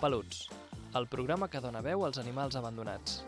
Peluts, el programa que dona veu als animals abandonats.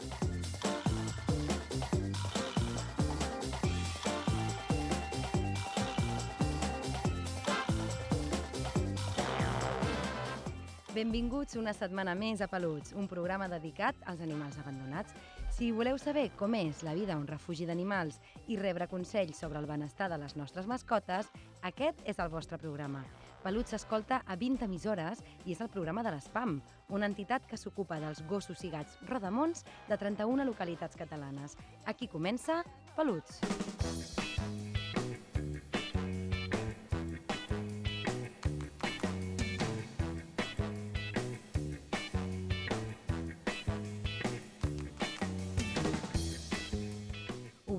Benvinguts una setmana més a Peluts, un programa dedicat als animals abandonats. Si voleu saber com és la vida a un refugi d'animals i rebre consells sobre el benestar de les nostres mascotes, aquest és el vostre programa. Peluts s'escolta a 20 emissores i és el programa de l'ESPAM, una entitat que s'ocupa dels gossos i gats rodamons de 31 localitats catalanes. Aquí comença Peluts.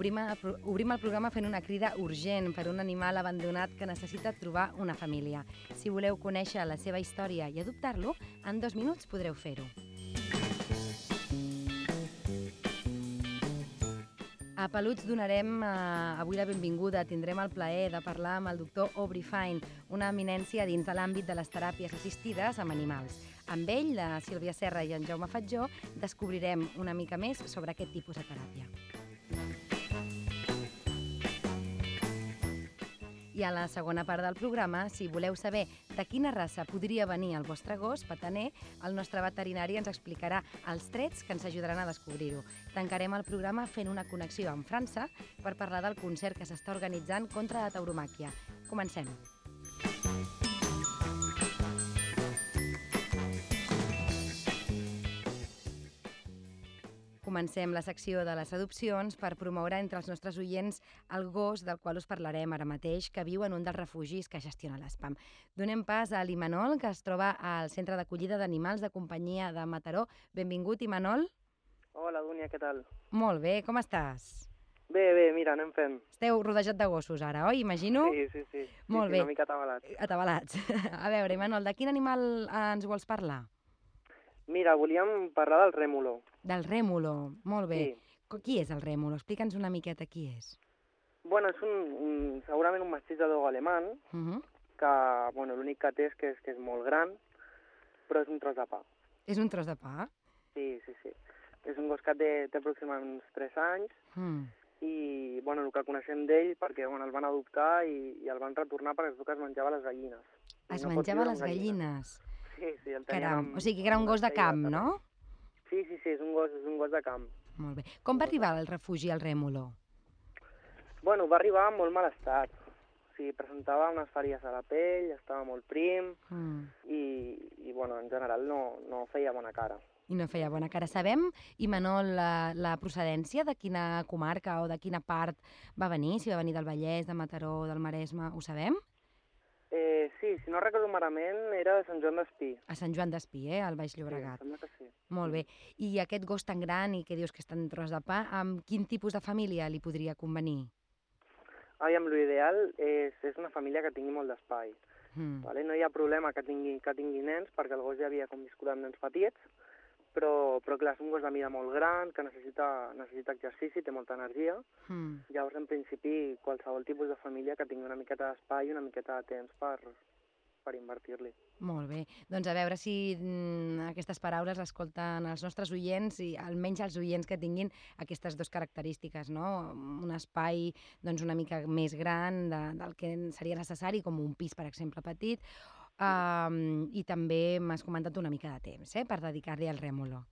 Obrim, a, obrim el programa fent una crida urgent per un animal abandonat que necessita trobar una família. Si voleu conèixer la seva història i adoptar-lo, en dos minuts podreu fer-ho. A Peluts donarem eh, avui la benvinguda, tindrem el plaer de parlar amb el doctor Aubrey Fine, una eminència dins de l'àmbit de les teràpies assistides amb animals. Amb ell, la Sílvia Serra i en Jaume Fatjó, descobrirem una mica més sobre aquest tipus de teràpia. I a la segona part del programa, si voleu saber de quina raça podria venir el vostre gos, pataner, el nostre veterinari ens explicarà els trets que ens ajudaran a descobrir-ho. Tancarem el programa fent una connexió amb França per parlar del concert que s'està organitzant contra la tauromàquia. Comencem. Comencem la secció de les adopcions per promoure entre els nostres oients el gos del qual us parlarem ara mateix, que viu en un dels refugis que gestiona l'ESPAM. Donem pas a l'Imanol, que es troba al Centre d'Acollida d'Animals de Companyia de Mataró. Benvingut, Imanol. Hola, Dúnia, què tal? Molt bé, com estàs? Bé, bé, mira, anem fent. Esteu rodejat de gossos ara, oi? Imagino? Sí, sí, sí. Molt sí, bé. Sí, una mica atabalats. Atabalats. A veure, Imanol, de quin animal ens vols parlar? Mira, volíem parlar del rèmulo. Del rèmulo. Molt bé. Sí. Qui és el rèmulo? Explica'ns una miqueta qui és. Bueno, és un, un, segurament un mastís de dog alemany, Uh -huh. que, bueno, l'únic que té és que, és que és molt gran, però és un tros de pa. És un tros de pa? Sí, sí, sí. És un gos que té, té aproximadament uns 3 anys Mm. i, bueno, el que coneixem d'ell, perquè, bueno, el van adoptar i, i el van retornar perquè es que es menjava les gallines. Es no menjava les amb gallines. Sí, sí, el Caram. amb- O sigui que era un gos de camp, no? Sí, sí, sí, és un gos, és un gos de camp. Molt bé. Com va arribar al refugi el rèmulo? Bueno, va arribar en molt mal estat. O sigui, presentava unes fàries a la pell, estava molt prim Mm. i, i bueno, en general no, no feia bona cara. I no feia bona cara. Sabem, Imanol, la, la procedència de quina comarca o de quina part va venir? Si va venir del Vallès, de Mataró, del Maresme, ho sabem? Eh, sí, si no recordo malament, era de Sant Joan d'Espí. A Sant Joan d'Espí, eh, al Baix Sí, Llobregat. sembla que sí. Molt bé. I aquest gos tan gran i que dius que és tan tros de pa, amb quin tipus de família li podria convenir? Aviam, l'ideal és, és una família que tingui molt d'espai. Mm. Vale? No hi ha problema que tingui, que tingui nens, perquè el gos ja havia conviscut amb nens petits, però, però clar, és un gos de mida molt gran, que necessita, necessita exercici, té molta energia, Mm. Llavors, en principi, qualsevol tipus de família que tingui una miqueta d'espai i una miqueta de temps per, per invertir-li. Molt bé. Doncs a veure si mm, aquestes paraules escolten els nostres oients i almenys els oients que tinguin aquestes dues característiques, no? Un espai doncs, una mica més gran de, del que seria necessari, com un pis, per exemple, petit, um, i també m'has comentat una mica de temps, eh?, per dedicar-li al rèmulo.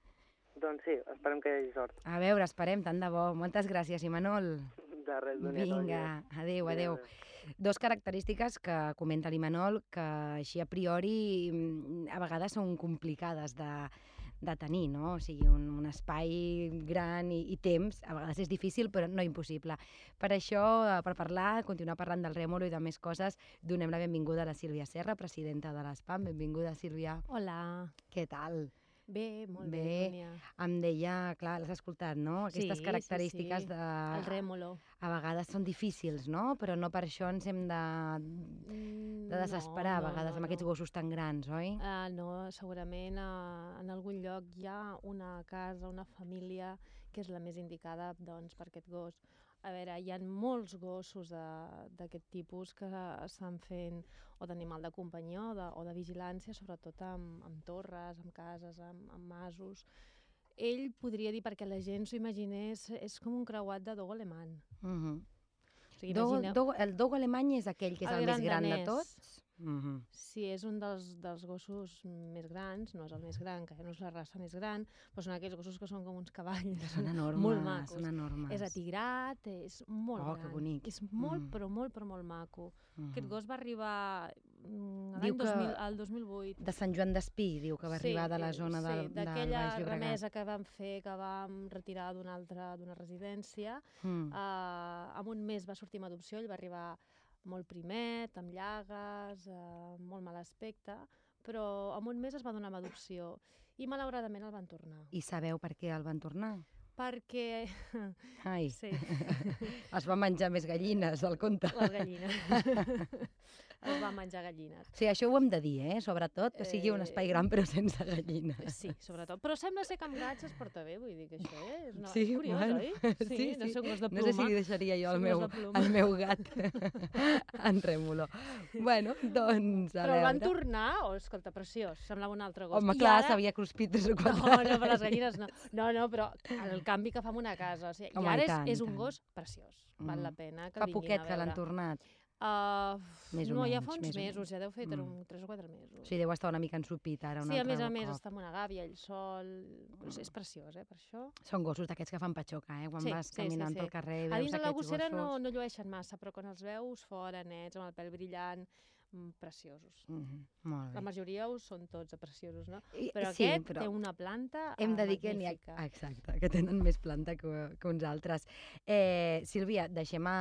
Doncs sí, esperem que hi hagi sort. A veure, esperem, tant de bo. Moltes gràcies, Imanol. De res, bé. Vinga, adéu, Adéu, adéu. Dos característiques que comenta l'Imanol que així a priori mm, a vegades són complicades de, de tenir, no? O sigui, un, un espai gran i, i temps, a vegades és difícil però no impossible. Per això, eh, per parlar, continuar parlant del rèmolo i de més coses, donem la benvinguda a la Sílvia Serra, presidenta de l'ESPAM. Benvinguda, Sílvia. Hola. Què tal? Bé, molt bé, Bé. Dúnia. Em deia, clar, l'has escoltat, no? Aquestes Sí, sí, característiques sí. de... El rèmolo. A vegades són difícils, no? Però no per això ens hem de, Mm, de desesperar no, a vegades no, amb aquests no. gossos tan grans, oi? Uh, no, segurament uh, en algun lloc hi ha una casa, una família que és la més indicada doncs, per aquest gos. a veure, hi ha molts gossos de- d'aquest tipus que estan fent o d'animal de companyia o de, o de vigilància, sobretot amb, amb torres, amb cases, amb, amb masos. Ell podria dir, perquè la gent s'ho imaginés, és com un creuat de dogo alemany. Uh -huh. O sigui, imagineu, dogo, el dogo alemany és aquell que és el, El més gran gran de danès. tots? Uh -huh. si és un dels, dels gossos més grans, no és el més gran, que no és la raça més gran, però són aquells gossos que són com uns cavalls. Són enormes, molt macos. són enormes. És atigrat, és molt Oh, que gran. bonic. És molt, Mm. però molt, però molt maco. Uh Aquest gos va arribar mm, l'any que- 2000, al 2008. De Sant Joan d'Espí, diu que va Sí, arribar de la eh, zona del, sí, del d'aquella Baix Llobregat. remesa que vam fer, que vam retirar d'una altra d'una residència. Mm. Uh, en un mes va sortir amb adopció, ell va arribar molt primet, amb llagues, uh, molt mal aspecte, però en un mes es va donar amb adopció i malauradament el van tornar. I sabeu per què el van tornar? Perquè, Ai, sí, es va menjar més gallines del compte. les gallines. es va menjar gallines. Sí, això ho hem de dir, eh? Sobretot, que sigui un Eh, espai gran però sense gallines. Sí, sobretot. Però sembla ser que amb gats es porta bé, vull dir que això eh? és, una... Sí, és curiós, bueno, oi? sí, no sí. sé un gos de No sé si li deixaria jo Sí, el meu, el meu gat en Rèmolo. Bueno, doncs, a Però el van veure. tornar, oh, escolta, preciós, semblava un altre gos. Home, I clar, ara- s'havia cruspit tres o quatre. No, no, per les gallines no. No, no, però el canvi que fa en una casa. O sigui, Home, I ara i és, tant, és i un tant. gos preciós. Val Mm. la pena que Fa vinguin poquet a que l'han veure. tornat. Uh, Més o no, ja menys, fa uns mesos, ja deu fer Mm. mm. 3 o 4 mesos. Sí, deu estar una mica ensupit ara un sí, a més a més cop. està amb una gàbia, ell sol... És, és preciós, eh, per això. Són gossos d'aquests que fan patxoca, eh? Quan Sí, vas sí, sí, caminant sí. pel carrer i A dins de la gossera no, gossos. no llueixen massa, però quan els veus fora, nets, amb el pèl brillant, mm, preciosos. Mhm, Molt La bé. majoria ho són tots preciosos, no? I, Però sí, aquest però té una planta hem de eh, dir que n'hi ha... Exacte, que tenen més planta que, que uns altres. Eh, Sílvia, deixem a,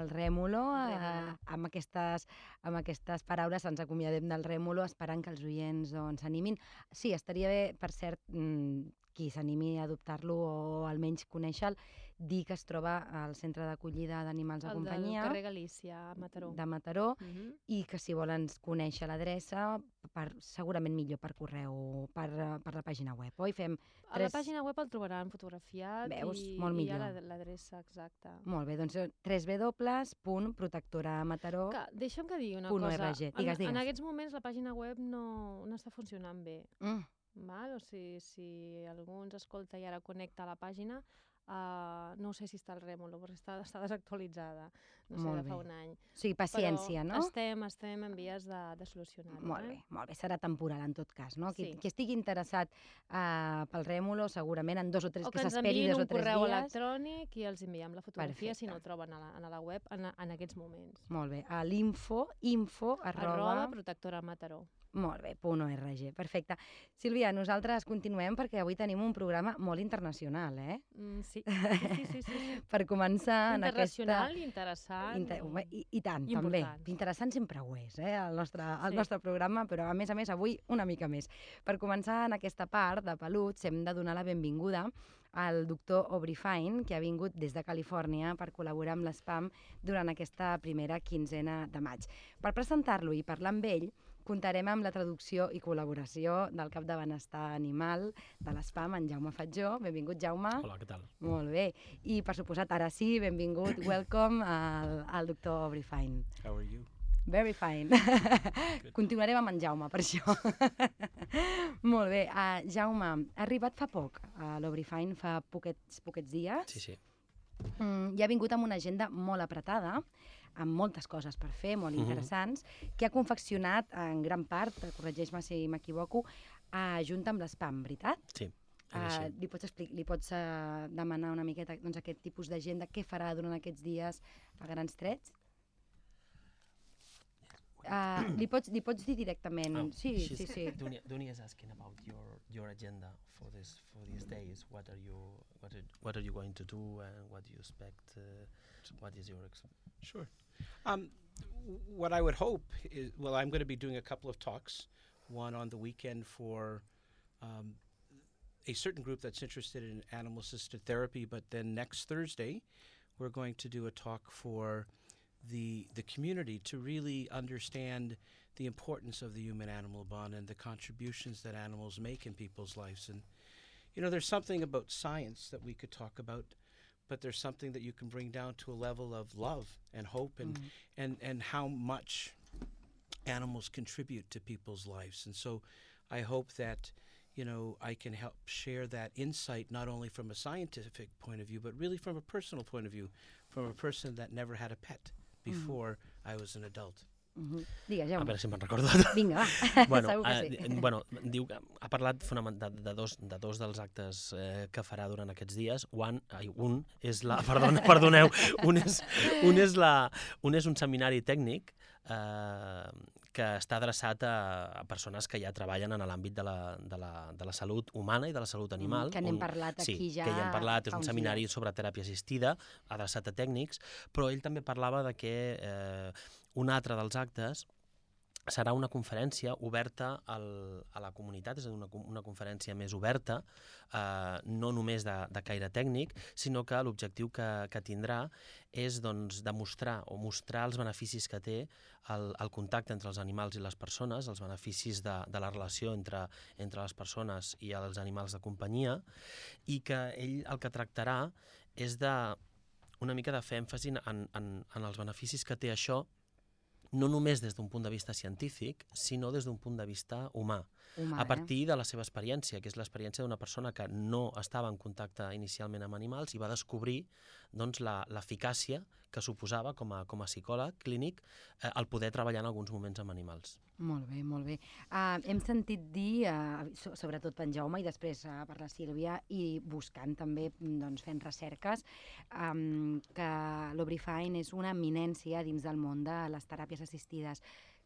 el Rèmolo, eh, Rèmolo. amb, aquestes, amb aquestes paraules ens acomiadem del Rèmolo esperant que els oients doncs, s'animin. Sí, estaria bé, per cert, mm, qui s'animi a adoptar-lo o almenys conèixer-lo, dir que es troba al centre d'acollida d'animals de El companyia del carrer Galícia, a Mataró. de Mataró Mhm. i que si volen conèixer l'adreça, per, segurament millor per correu, per, per la pàgina web. Oi? Fem A la tres- pàgina web el trobaran fotografiat Veus? i, Molt i hi ha millor. la- l'adreça exacta. Molt bé, doncs www.protectoramataró. Que, deixa'm que digui una cosa. ORG. Digues, en, en digues. aquests moments la pàgina web no, no està funcionant bé. Mm, Val? O sigui, si algú ens escolta i ara connecta a la pàgina, uh, no sé si està al Rèmolo, perquè està, està desactualitzada. No sé, Molt de fa bé. un any. o sigui, paciència, Però no? Estem, estem en vies de, de solucionar-ho. Molt bé, eh? molt bé. Serà temporal, en tot cas, no? Qui, Sí. qui estigui interessat uh, pel Rèmolo, segurament en dos o tres, O que que ens s'esperi dos o un tres correu dies. electrònic i els enviem la fotografia si no Perfecte. el troben a la, a la web en, en aquests moments. Molt bé, a l'info, info, arroba... Arroba protectora Mataró. Molt bé, punt .org, perfecte. Sílvia, nosaltres continuem perquè avui tenim un programa molt internacional, eh? Mm, sí. Sí, sí, sí, sí. Per començar en aquesta... Internacional, interessant. Inter home, i, I tant, i també. important. Interessant sempre ho és, eh, el nostre, el Sí. nostre programa, però a més a més avui una mica més. Per començar en aquesta part de peluts hem de donar la benvinguda al doctor Aubrey Fine, que ha vingut des de Califòrnia per col·laborar amb l'ESPAM durant aquesta primera quinzena de maig. Per presentar-lo i parlar amb ell, comptarem amb la traducció i col·laboració del cap de benestar animal de l'ESPAM, en Jaume Fatjó. Benvingut, Jaume. Hola, què tal? Molt bé. I, per suposat, ara sí, benvingut, welcome al, al doctor Aubrey Fine. How are you? Very fine. Continuarem amb en Jaume, per això. Molt bé. Uh, Jaume, ha arribat fa poc a l'Aubrey Fine, fa poquets, poquets dies. Sí, sí. Mm, I ha vingut amb una agenda molt apretada, amb moltes coses per fer, molt Mhm. interessants, que ha confeccionat en gran part, corregeix-me si m'equivoco, uh, junt amb l'espam, veritat? Sí. Uh, li pots, explic li pots uh, demanar una miqueta doncs, aquest tipus d'agenda, què farà durant aquests dies a grans trets? Uh, li, pots, li pots dir directament? Oh, sí, sí, sí. Dunia, Dunia is asking about your your agenda for this for these days. What are you what are, what are you going to do and what do you expect? Uh, what is your Sure. Um, what I would hope is, well, I'm going to be doing a couple of talks. One on the weekend for um, a certain group that's interested in animal assisted therapy, but then next Thursday, we're going to do a talk for the the community to really understand the importance of the human animal bond and the contributions that animals make in people's lives. And you know, there's something about science that we could talk about, but there's something that you can bring down to a level of love and hope and Mm. and and how much animals contribute to people's lives. And so I hope that you know I can help share that insight not only from a scientific point of view but really from a personal point of view from a person that never had a pet before I was an adult. Mhm. Digues, A Jaume. veure si me'n recordo. Vinga, va. bueno, Segur que eh, sí. di- bueno, diu, que ha parlat de, de, dos, de dos dels actes eh, que farà durant aquests dies. One, ai, un és la... Perdona, perdoneu. Un és, un, és la, un és un seminari tècnic eh, que està adreçat a, a persones que ja treballen en l'àmbit de, la, de, la, de la salut humana i de la salut animal. Mm, que n'hem parlat sí, aquí ja que ja hem parlat, és un seminari dies. sobre teràpia assistida, adreçat a tècnics, però ell també parlava de que eh, un altre dels actes serà una conferència oberta al, a la comunitat, és a dir, una, una conferència més oberta, eh, no només de, de caire tècnic, sinó que l'objectiu que, que tindrà és doncs, demostrar o mostrar els beneficis que té el, el contacte entre els animals i les persones, els beneficis de, de la relació entre, entre les persones i els animals de companyia, i que ell el que tractarà és de una mica de fer èmfasi en, en, en els beneficis que té això no només des d'un punt de vista científic, sinó des d'un punt de vista humà, Humà, a partir de la seva experiència, que és l'experiència d'una persona que no estava en contacte inicialment amb animals i va descobrir doncs, la- l'eficàcia que suposava com a, com a psicòleg clínic eh, el poder treballar en alguns moments amb animals. Molt bé, molt bé. Uh, hem sentit dir, uh, so sobretot per en Jaume i després uh, per la Sílvia, i buscant també, doncs, fent recerques, um, que l'Obrifine és una eminència dins del món de les teràpies assistides.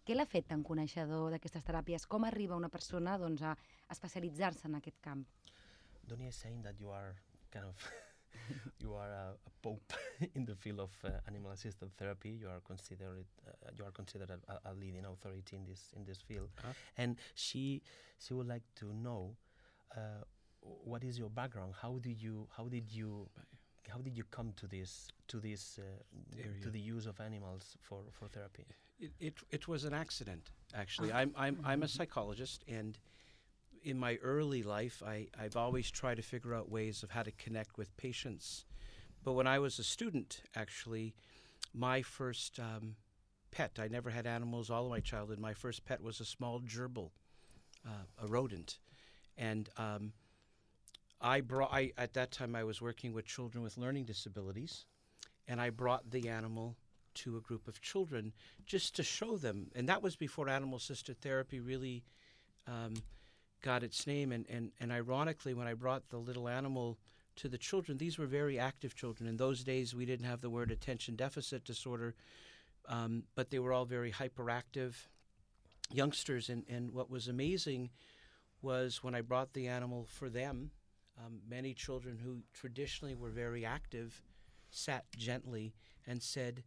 Què l'ha fet tan coneixedor d'aquestes teràpies? Com arriba una persona doncs, a especialitzar-se en aquest camp? Donnie is saying that you are kind of you are a, a pope in the field of uh, animal assisted therapy. You are considered uh, you are considered a, a leading authority in this in this field, Ah. and she she would like to know uh, what is your background. How do you how did you how did you come to this to this uh, to the use of animals for for therapy? It, it, it was an accident, actually. I'm, I'm, I'm a psychologist, and in my early life, I, I've always tried to figure out ways of how to connect with patients. But when I was a student, actually, my first um, pet, I never had animals all of my childhood. My first pet was a small gerbil, uh, a rodent. And um, I brought, I, at that time, I was working with children with learning disabilities, and I brought the animal to a group of children just to show them. And that was before animal assisted therapy really um, got its name. And, and, and ironically, when I brought the little animal to the children, these were very active children. In those days, we didn't have the word attention deficit disorder, um, but they were all very hyperactive youngsters. And, and what was amazing was when I brought the animal for them, um, many children who traditionally were very active sat gently and said,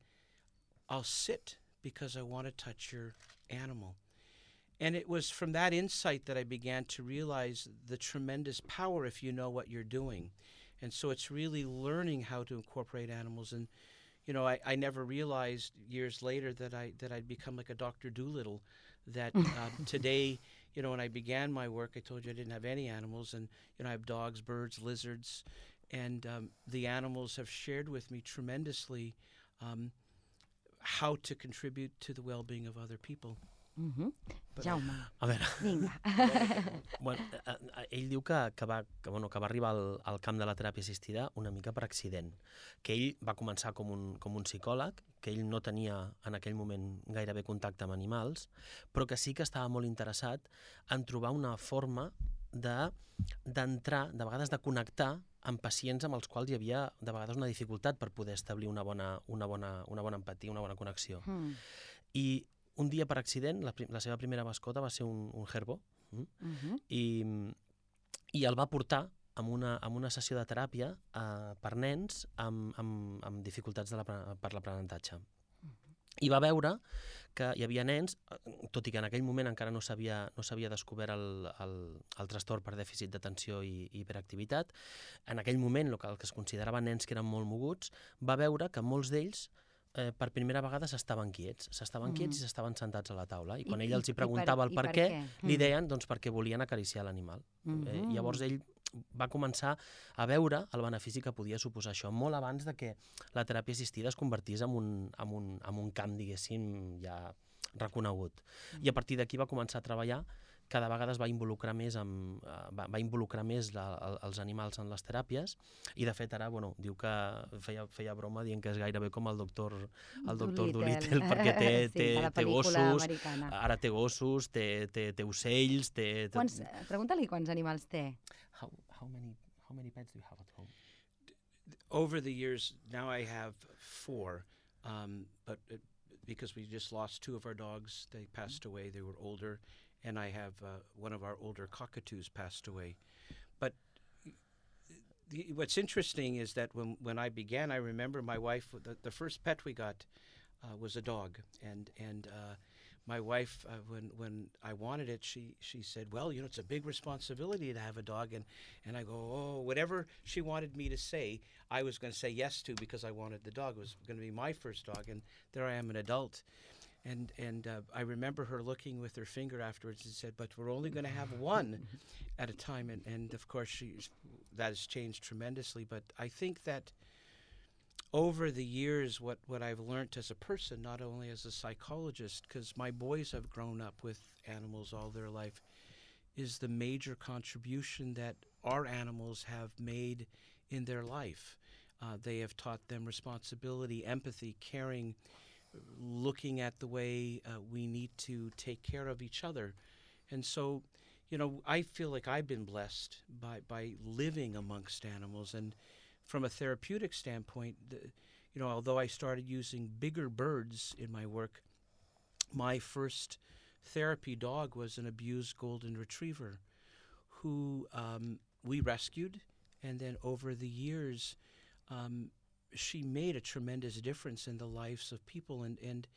I'll sit because I want to touch your animal. And it was from that insight that I began to realize the tremendous power if you know what you're doing. And so it's really learning how to incorporate animals. And, you know, I, I never realized years later that, I, that I'd become like a Dr. Doolittle. That um, today, you know, when I began my work, I told you I didn't have any animals. And, you know, I have dogs, birds, lizards. And um, the animals have shared with me tremendously um, how to contribute to the well-being of other people. Uh -huh. Jaume, A veure, vinga. bueno, eh, eh, ell diu que, que, va, que, bueno, que va arribar al, al camp de la teràpia assistida una mica per accident, que ell va començar com un, com un psicòleg, que ell no tenia en aquell moment gairebé contacte amb animals, però que sí que estava molt interessat en trobar una forma d'entrar, de vegades de connectar amb pacients amb els quals hi havia de vegades una dificultat per poder establir una bona, una bona, una bona empatia, una bona connexió. Mm. I un dia per accident, la, la seva primera mascota va ser un, un gerbo, mm? Uh -huh. i, i el va portar amb una, amb una sessió de teràpia eh, per nens amb, amb, amb dificultats de la, per l'aprenentatge. I va veure que hi havia nens, eh, tot i que en aquell moment encara no s'havia no descobert el, el, el trastorn per dèficit d'atenció i, i hiperactivitat, en aquell moment el que, el que es considerava nens que eren molt moguts, va veure que molts d'ells eh, per primera vegada s'estaven quiets, s'estaven Mm. quiets i s'estaven sentats a la taula. I I- quan ell i- els i hi per- preguntava el i per, per què, què? li Mm. deien doncs, perquè volien acariciar l'animal. Eh, Mhm. llavors ell va començar a veure el benefici que podia suposar això, molt abans de que la teràpia assistida es convertís en un, en un, en un camp, diguéssim, ja reconegut. I a partir d'aquí va començar a treballar cada vegada es va involucrar més amb, eh, va, va involucrar més la, el, els animals en les teràpies i de fet ara bueno, diu que feia, feia broma dient que és gairebé com el doctor el doctor Dolittle, perquè té, Sí, té, té gossos, americana. ara té gossos, té, té, té ocells, té... té Quants, Pregunta-li quants animals té. How, many, how many pets do you have at home? Over the years, now I have four, um, but uh, because we just lost two of our dogs, they passed away. They were older, and I have uh, one of our older cockatoos passed away. But the, what's interesting is that when when I began, I remember my wife. The, the first pet we got uh, was a dog, and and uh, my wife, uh, when when I wanted it, she she said, "Well, you know, it's a big responsibility to have a dog," and and I go, "Oh, whatever she wanted me to say, I was going to say yes to because I wanted the dog. It was going to be my first dog, and there I am, an adult." And and uh, I remember her looking with her finger afterwards and said, "But we're only going to have one at a time." And and of course, she that has changed tremendously. But I think that over the years, what, what I've learned as a person, not only as a psychologist, because my boys have grown up with animals all their life, is the major contribution that our animals have made in their life. Uh, they have taught them responsibility, empathy, caring, looking at the way uh, we need to take care of each other. And so, you know, I feel like I've been blessed by, by living amongst animals. And from a therapeutic standpoint, the, you know, although I started using bigger birds in my work, my first therapy dog was an abused golden retriever who um, we rescued. And then over the years, um, she made a tremendous difference in the lives of people. And, and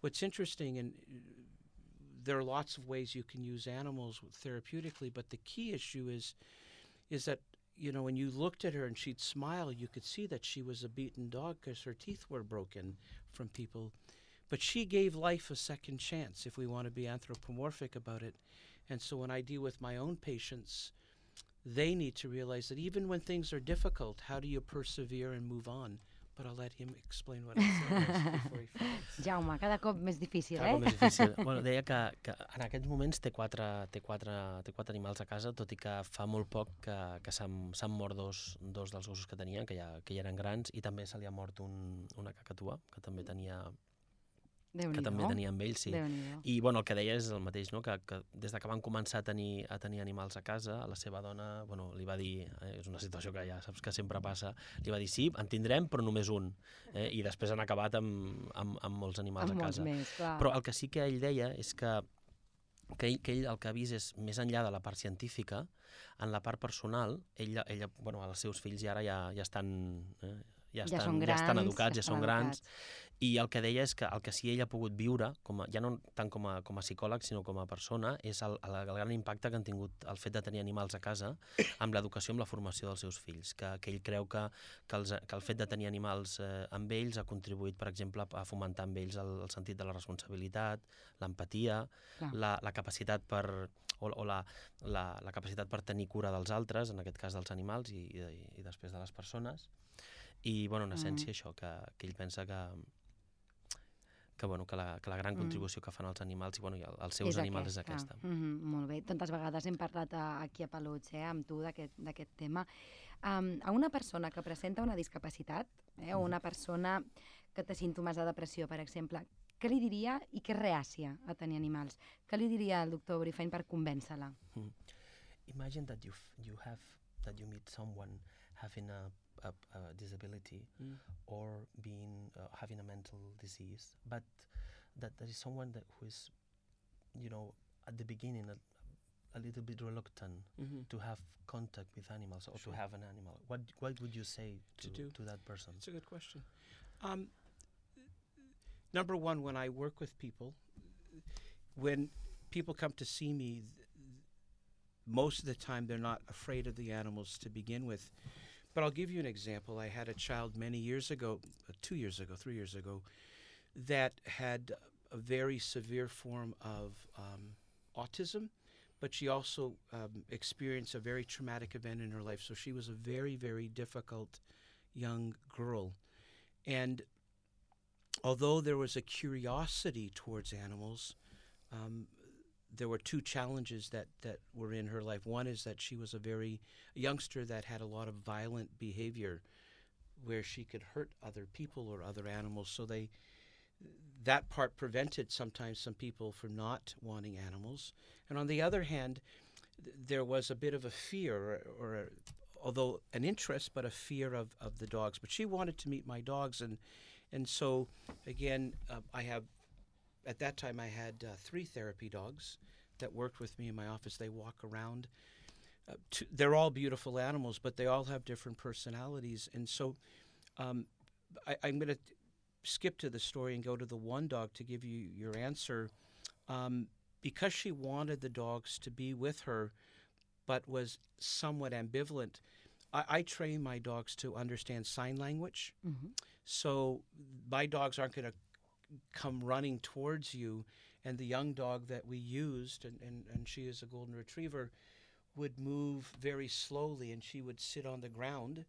what's interesting, and uh, there are lots of ways you can use animals therapeutically, but the key issue is is that you know when you looked at her and she'd smile, you could see that she was a beaten dog because her teeth were broken from people. But she gave life a second chance, if we want to be anthropomorphic about it. And so when I deal with my own patients, they need to realize that even when things are difficult, how do you persevere and move on? I'll let him explain what I said before he falls. Jaume, cada cop més difícil, Cada eh? cop més difícil. bueno, deia que, que en aquests moments té quatre, té, quatre, té quatre animals a casa, tot i que fa molt poc que, que s'han mort dos, dos dels gossos que tenien, que ja, que ja eren grans, i també se li ha mort un, una cacatua, que també tenia, que també tenia amb ell, sí. I bueno, el que deia és el mateix, no? que, que des de que van començar a tenir, a tenir animals a casa, la seva dona bueno, li va dir, eh, és una situació que ja saps que sempre passa, li va dir sí, en tindrem però només un, eh? i després han acabat amb, amb, amb molts animals Amb a casa. més, clar. Però el que sí que ell deia és que, que, ell, que ell el que ha vist és, més enllà de la part científica, en la part personal, ella, ella bueno, els seus fills ja ara ja, ja estan... Eh, ja, Ja estan, són ja estan grans, educats, ja ja, són grans, educats. i el que deia és que el que sí ell ha pogut viure, com a, ja no tant com a, com a psicòleg, sinó com a persona, és el, el, el gran impacte que han tingut el fet de tenir animals a casa amb l'educació, amb la formació dels seus fills, que, que ell creu que, que, els, que el fet de tenir animals eh, amb ells ha contribuït, per exemple, a fomentar amb ells el, el sentit de la responsabilitat, l'empatia, la, la capacitat per o, o la, la, la capacitat per tenir cura dels altres, en aquest cas dels animals i, i, i després de les persones. I, bueno, en essència, Mm. això, que, que ell pensa que, que, bueno, que, la, que la gran Mm. contribució que fan els animals i, bueno, i el- els seus animals és aquesta. Mm -hmm, molt bé. Tantes vegades hem parlat a, aquí a Peluts, eh, amb tu d'aquest tema. Um, a una persona que presenta una discapacitat, eh, o una persona que té símptomes de depressió, per exemple, què li diria i és reàcia a tenir animals? Què li diria el doctor Brifain per convèncer-la? Imagine that you, you have, that you meet someone having a, a, a disability Mm. or being uh, having a mental disease, but that there is someone that who is, you know, at the beginning a, a little bit reluctant Mm-hmm. to have contact with animals or Sure. to have an animal. What what would you say To to, do. to that person? That's a good question. Um, number one, when I work with people, when people come to see me, th- most of the time they're not afraid of the animals to begin with. But I'll give you an example. I had a child many years ago, uh, two years ago, three years ago, that had a very severe form of um, autism, but she also um, experienced a very traumatic event in her life. So she was a very, very difficult young girl. And although there was a curiosity towards animals, um, there were two challenges that, that were in her life. One is that she was a very youngster that had a lot of violent behavior where she could hurt other people or other animals. So they that part prevented sometimes some people from not wanting animals. And on the other hand, th- there was a bit of a fear or, or a, although an interest but a fear of, of the dogs. But she wanted to meet my dogs and and so again uh, I have at that time I had uh, three therapy dogs that worked with me in my office. They walk around. Uh, to, they're all beautiful animals, but they all have different personalities. And so um, I, I'm going to skip to the story and go to the one dog to give you your answer. Um, because she wanted the dogs to be with her, but was somewhat ambivalent, I, I train my dogs to understand sign language. Mhm. So my dogs aren't going to come running towards you. And the young dog that we used, and, and, and she is a golden retriever, would move very slowly and she would sit on the ground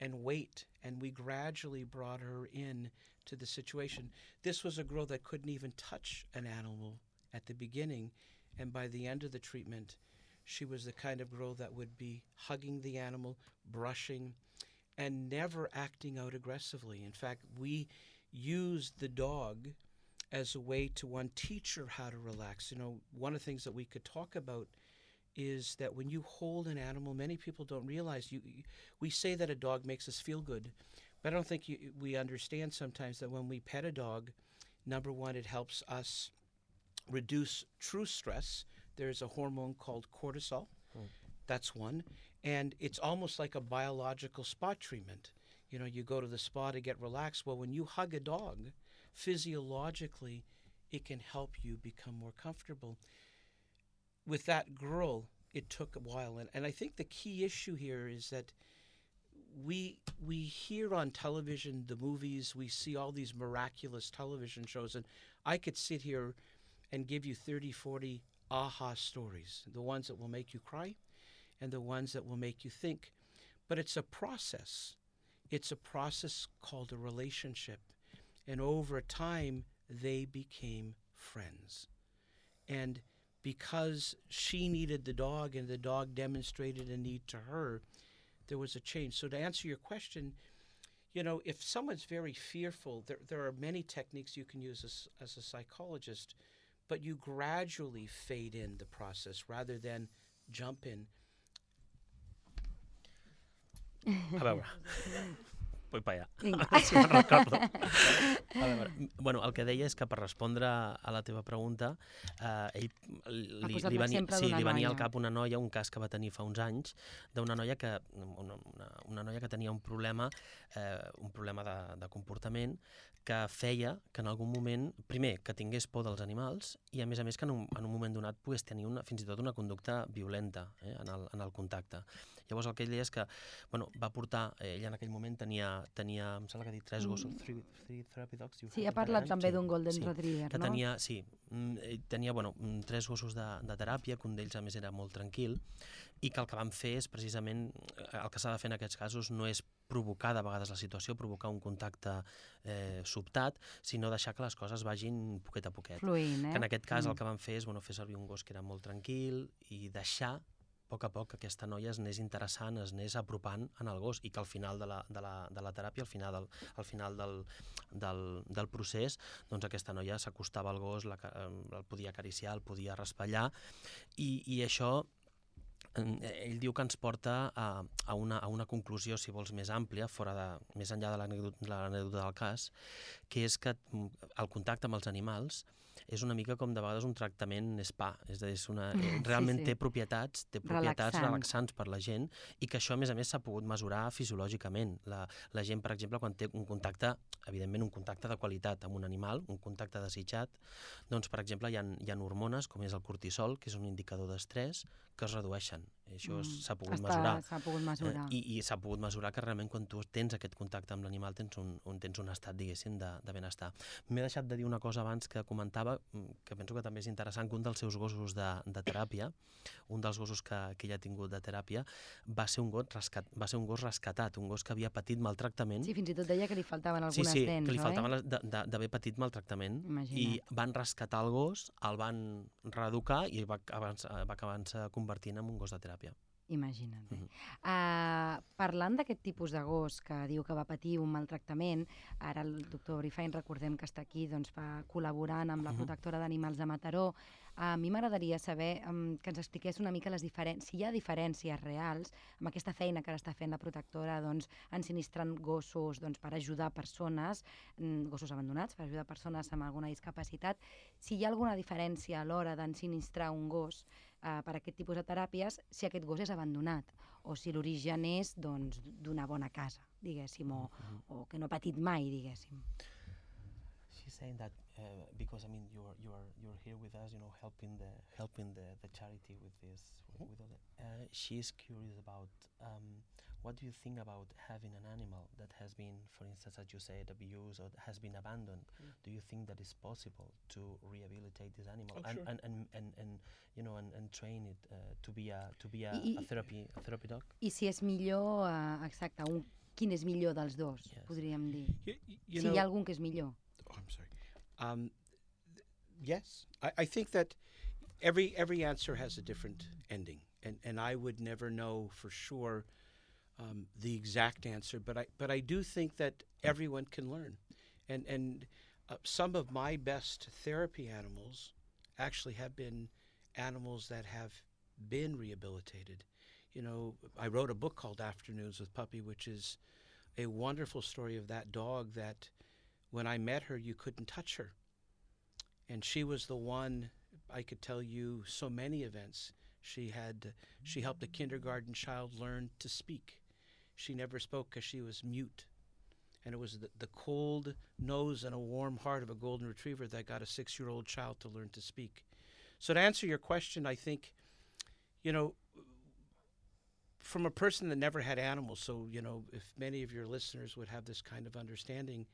and wait. And we gradually brought her in to the situation. This was a girl that couldn't even touch an animal at the beginning. And by the end of the treatment, she was the kind of girl that would be hugging the animal, brushing, and never acting out aggressively. In fact, we used the dog as a way to one teach her how to relax. You know, one of the things that we could talk about is that when you hold an animal, many people don't realize you. We say that a dog makes us feel good, but I don't think you, we understand sometimes that when we pet a dog, number one, it helps us reduce true stress. There's a hormone called cortisol. Hmm. That's one. And it's almost like a biological spot treatment. You know, you go to the spa to get relaxed. Well, when you hug a dog, physiologically, it can help you become more comfortable. With that girl, it took a while. And, and I think the key issue here is that we we hear on television the movies we see all these miraculous television shows and i could sit here and give you 30 40 aha stories the ones that will make you cry and the ones that will make you think but it's a process it's a process called a relationship and over time they became friends and because she needed the dog and the dog demonstrated a need to her there was a change. So to answer your question, you know, if someone's very fearful, there, there are many techniques you can use as, as a psychologist, but you gradually fade in the process rather than jump in. A veure. Vull pa allà. Vinga. si me'n recordo. A veure, bueno, el que deia és que per respondre a la teva pregunta, eh, ell li, li, venia, sí, li venia al cap una noia, un cas que va tenir fa uns anys, d'una noia que una, una, una noia que tenia un problema, eh, un problema de, de comportament que feia que en algun moment, primer, que tingués por dels animals i a més a més que en un, en un moment donat pogués tenir una, fins i tot una conducta violenta eh, en, el, en el contacte. Llavors el que ell deia és que bueno, va portar, eh, ella en aquell moment tenia, tenia em sembla que ha dit tres gossos, three, three therapy dogs. Mm. Sí, ha parlat també d'un Golden Retriever, que no? tenia, sí, mm, ell tenia bueno, mm, tres gossos de, de teràpia, que un d'ells a més era molt tranquil, i que el que van fer és precisament, eh, el que s'ha de fer en aquests casos no és provocar de vegades la situació, provocar un contacte eh, sobtat, sinó deixar que les coses vagin poquet a poquet. Fluint, eh? Que en aquest cas el Mm. que van fer és bueno, fer servir un gos que era molt tranquil i deixar poc a poc que aquesta noia es anés interessant, es anés apropant en el gos i que al final de la, de la, de la teràpia, al final del, al final del, del, del procés, doncs aquesta noia s'acostava al gos, la, eh, el podia acariciar, el podia raspallar i, i això eh, ell diu que ens porta a, a, una, a una conclusió, si vols, més àmplia, fora de, més enllà de l'anècdota del cas, que és que mm, el contacte amb els animals és una mica com de vegades un tractament spa, és a dir, és una, eh, Sí, realment sí. té propietats, té propietats Relaxant. relaxants per la gent i que això a més a més s'ha pogut mesurar fisiològicament. La, la gent, per exemple, quan té un contacte, evidentment un contacte de qualitat amb un animal, un contacte desitjat, doncs per exemple hi ha, hi ha hormones com és el cortisol, que és un indicador d'estrès, que es redueixen. I això Mm. s'ha pogut Està- mesurar. S'ha pogut mesurar. Eh, I, i s'ha pogut mesurar que realment quan tu tens aquest contacte amb l'animal tens, un, un, tens un estat, diguéssim, de, de benestar. M'he deixat de dir una cosa abans que comentava, mm, que penso que també és interessant, que un dels seus gossos de, de teràpia, un dels gossos que, que ella ha tingut de teràpia, va ser un gos, rescat, va ser un gos rescatat, un gos que havia patit maltractament. Sí, fins i tot deia que li faltaven Sí, algunes sí, dents, que li faltaven de- de- d'haver patit maltractament Imagina't. i van rescatar el gos, el van reeducar i va va acabar-se convertint en un gos de teràpia. Imagina't. Mhm. Uh, parlant d'aquest tipus de gos que diu que va patir un maltractament, ara el doctor Brifain, recordem que està aquí doncs, va col·laborant amb la Mhm. protectora d'animals de Mataró. A mi m'agradaria saber um, que ens expliqués una mica les diferències, si hi ha diferències reals amb aquesta feina que ara està fent la protectora doncs, ensinistrant gossos doncs, per ajudar persones, mm, gossos abandonats, per ajudar persones amb alguna discapacitat, si hi ha alguna diferència a l'hora d'ensinistrar un gos eh, per aquest tipus de teràpies si aquest gos és abandonat o si l'origen és doncs, d'una bona casa, diguéssim, o, o que no ha patit mai, diguéssim. She's saying that uh, because I mean you're you're you're here with us, you know, helping the helping the, the charity with this. With, with all the, uh, she's curious about um, what do you think about having an animal that has been, for instance, as you said, abused or has been abandoned? Do you think that it's possible to rehabilitate this animal Oh, and, sure. and, and, and, and you know and, and train it uh, to be a to be a, I- a therapy a therapy dog? I si és millor, eh, exacte, un, quin és millor dels dos, Yes. podríem dir. You, you si know, hi ha algun que és millor. Oh, I'm sorry. Um, yes, I, I think that every every answer has a different ending, and and I would never know for sure um, the exact answer, but I but I do think that everyone can learn, and and uh, some of my best therapy animals actually have been animals that have been rehabilitated. You know, I wrote a book called Afternoons with Puppy, which is a wonderful story of that dog that when I met her, you couldn't touch her. And she was the one, I could tell you so many events. She had, she helped a kindergarten child learn to speak. She never spoke because she was mute. And it was the, the cold nose and a warm heart of a golden retriever that got a six year old child to learn to speak. So, to answer your question, I think, you know, from a person that never had animals, so, you know, if many of your listeners would have this kind of understanding,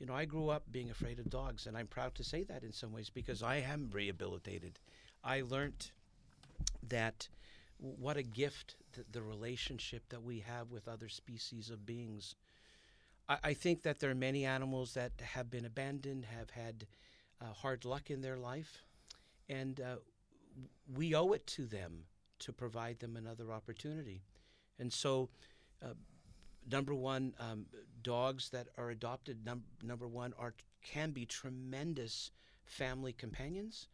you know, I grew up being afraid of dogs, and I'm proud to say that in some ways because I am rehabilitated. I learned that what a gift th- the relationship that we have with other species of beings. I, I think that there are many animals that have been abandoned, have had uh, hard luck in their life, and uh, we owe it to them to provide them another opportunity. And so, uh, number one, um, dogs that are adopted, num- number one, are can be tremendous family companions,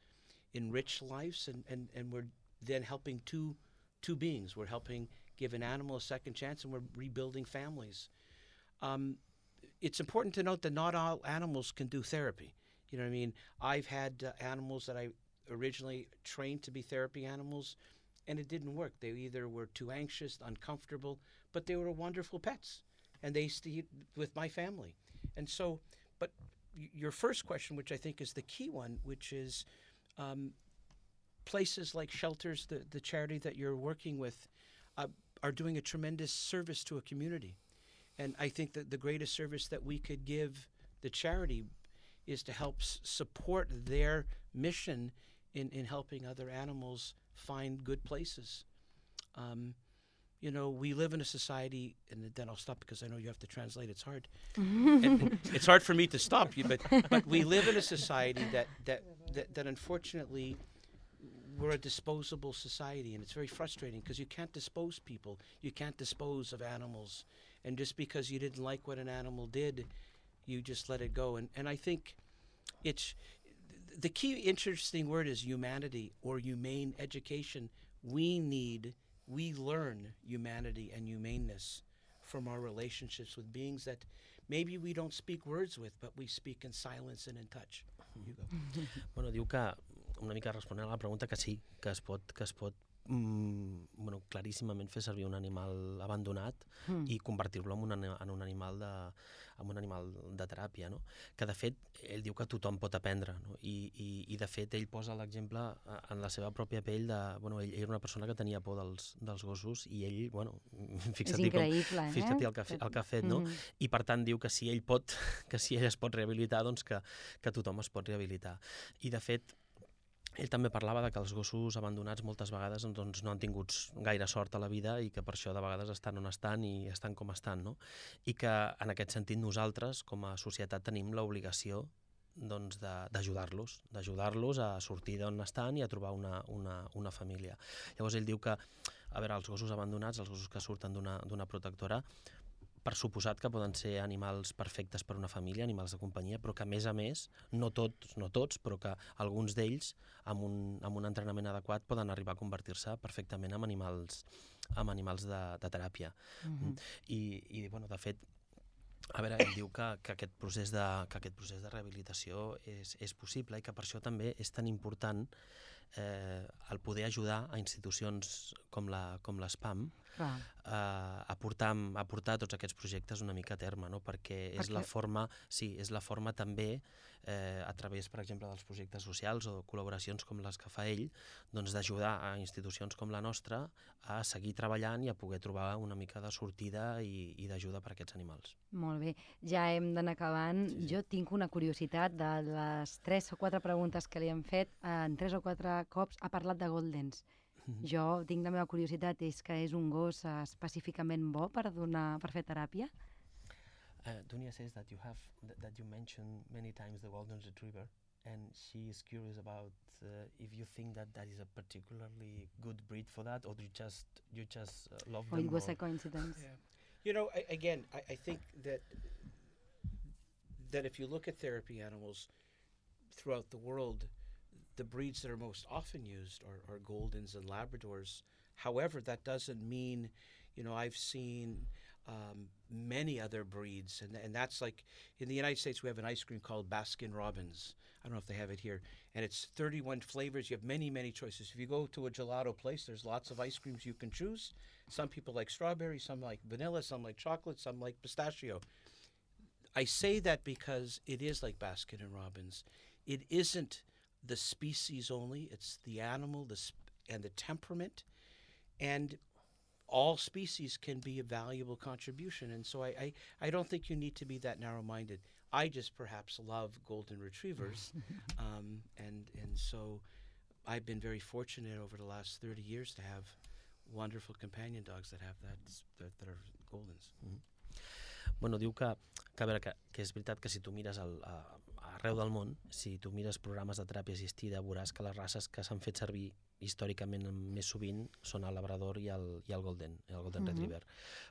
enrich lives, and, and, and we're then helping two two beings. We're helping give an animal a second chance, and we're rebuilding families. Um, it's important to note that not all animals can do therapy. You know what I mean? I've had uh, animals that I originally trained to be therapy animals, and it didn't work. They either were too anxious, uncomfortable, but they were wonderful pets, and they stayed with my family. And so, but your first question, which I think is the key one, which is um, places like shelters, the, the charity that you're working with, uh, are doing a tremendous service to a community. And I think that the greatest service that we could give the charity is to help s- support their mission in, in helping other animals find good places. Um, you know, we live in a society, and then I'll stop because I know you have to translate. It's hard. It's hard for me to stop you, but but we live in a society that that that, that unfortunately we're a disposable society, and it's very frustrating because you can't dispose people, you can't dispose of animals, and just because you didn't like what an animal did, you just let it go. And and I think it's the key interesting word is humanity or humane education. We need, we learn humanity and humaneness from our relationships with beings that maybe we don't speak words with, but we speak in silence and in touch. You go. Bueno, diu una mica responent a la pregunta, que sí, que es pot, que es pot mm, bueno, claríssimament fer servir un animal abandonat Mm. i convertir-lo en, un, en un animal de en un animal de teràpia, no? que de fet ell diu que tothom pot aprendre no? I, i, i de fet ell posa l'exemple eh, en la seva pròpia pell de, bueno, ell, ell era una persona que tenia por dels, dels gossos i ell, bueno, fixa't-hi com, eh? fixa't el que, el que ha fet, no? Mm. I per tant diu que si ell pot, que si ell es pot rehabilitar, doncs que, que tothom es pot rehabilitar. I de fet, ell també parlava de que els gossos abandonats moltes vegades doncs, no han tingut gaire sort a la vida i que per això de vegades estan on estan i estan com estan, no? I que en aquest sentit nosaltres, com a societat, tenim l'obligació doncs, d'ajudar-los, d'ajudar-los a sortir d'on estan i a trobar una, una, una família. Llavors ell diu que, a veure, els gossos abandonats, els gossos que surten d'una protectora, per suposat que poden ser animals perfectes per una família, animals de companyia, però que a més a més, no tots, no tots, però que alguns d'ells amb un, amb un entrenament adequat poden arribar a convertir-se perfectament en animals, en animals de, de teràpia. Mhm. I, i bueno, de fet, a veure, ell diu que, que, aquest procés de, que aquest procés de rehabilitació és, és possible i que per això també és tan important eh, el poder ajudar a institucions com la com l'SPAM Clar. eh, a, portar, a portar tots aquests projectes una mica a terme, no? perquè és la Perquè- forma, sí, és la forma també eh, a través, per exemple, dels projectes socials o col·laboracions com les que fa ell, doncs d'ajudar a institucions com la nostra a seguir treballant i a poder trobar una mica de sortida i, i d'ajuda per a aquests animals. Molt bé, ja hem d'anar acabant. Sí, sí. Jo tinc una curiositat de les tres o quatre preguntes que li hem fet. En tres o quatre cops ha parlat de Goldens. Jo tinc la meva curiositat, és que és un gos específicament bo per, donar, per fer teràpia? Uh, Dunia says that you have th- that you mentioned many times the golden retriever, and she is curious about uh, if you think that that is a particularly good breed for that, or you just you just uh, love O them. it was or- a coincidence? Yeah. You know, I, again, I, I think that that if you look at therapy animals throughout the world, the breeds that are most often used are, are Goldens and Labradors. However, that doesn't mean, you know, I've seen um, many other breeds, and, and that's like in the United States, we have an ice cream called Baskin Robbins. I don't know if they have it here, and it's 31 flavors. You have many, many choices. If you go to a gelato place, there's lots of ice creams you can choose. Some people like strawberry, some like vanilla, some like chocolate, some like pistachio. I say that because it is like Baskin and Robbins. It isn't the species only; it's the animal, the sp- and the temperament, and all species can be a valuable contribution. And so I, I, I don't think you need to be that narrow-minded. I just perhaps love golden retrievers, um, and and so I've been very fortunate over the last thirty years to have wonderful companion dogs that have that that, that are goldens. Bueno, diu que, que, a veure, que, que és veritat que si tu mires el, a, arreu del món, si tu mires programes de teràpia assistida, veuràs que les races que s'han fet servir històricament més sovint són el Labrador i el, i el Golden, el Golden Mhm. Retriever,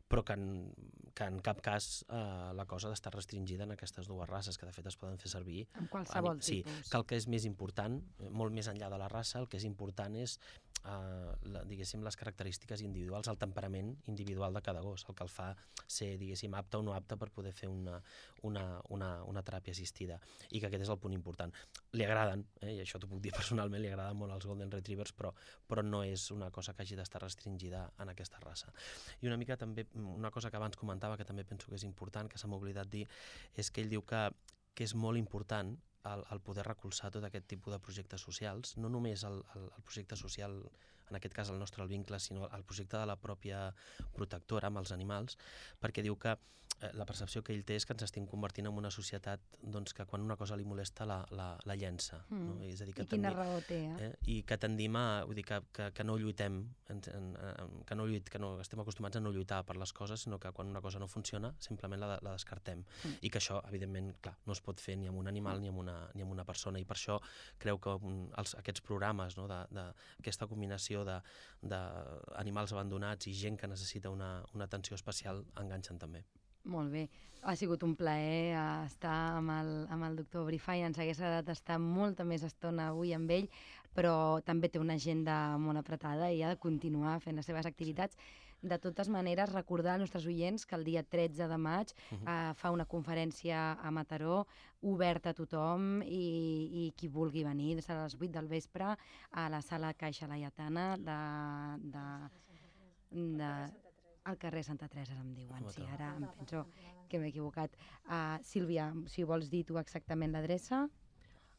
però que en, que en cap cas eh, la cosa d'estar restringida en aquestes dues races, que de fet es poden fer servir En qualsevol Ani- sí, tipus. que el que és més important, molt més enllà de la raça, el que és important és, eh, la, diguéssim, les característiques individuals, el temperament individual de cada gos, el que el fa ser, diguéssim, apte o no apte per poder fer una, una, una, una teràpia assistida. I que aquest és el punt important. Li agraden, eh, i això t'ho puc dir personalment, li agraden molt els Golden Retrievers, però, però no és una cosa que hagi d'estar restringida en aquesta raça. I una mica també, una cosa que abans comentava, que també penso que és important, que s'ha oblidat dir, és que ell diu que, que és molt important el, el poder recolzar tot aquest tipus de projectes socials, no només el, el, el projecte social, en aquest cas el nostre el vincle, sinó el projecte de la pròpia protectora amb els animals, perquè diu que la percepció que ell té és que ens estem convertint en una societat doncs, que quan una cosa li molesta la, la, la llença. Mm. No? És a dir, que I quina tendim- raó té, eh? eh? i que tendim a, vull dir, que, que, que no lluitem, en, en, en, que, no lluit, que no estem acostumats a no lluitar per les coses, sinó que quan una cosa no funciona, simplement la, la descartem. Mm. I que això, evidentment, clar, no es pot fer ni amb un animal ni amb una, ni amb una persona, i per això creu que un, els, aquests programes, no, de, de, aquesta combinació de, de animals abandonats i gent que necessita una, una atenció especial enganxen també. Molt bé. Ha sigut un plaer eh, estar amb el, amb el doctor Brifai. Ens hagués agradat estar molta més estona avui amb ell, però també té una agenda molt apretada i ha de continuar fent les seves activitats. De totes maneres, recordar als nostres oients que el dia 13 de maig Mhm. eh, fa una conferència a Mataró oberta a tothom i, i qui vulgui venir, serà a les 8 del vespre a la sala Caixa Laietana de, de, de, al carrer Santa Teresa, em diuen. Sí, ara em penso que m'he equivocat. Uh, Sílvia, si vols dir tu exactament l'adreça.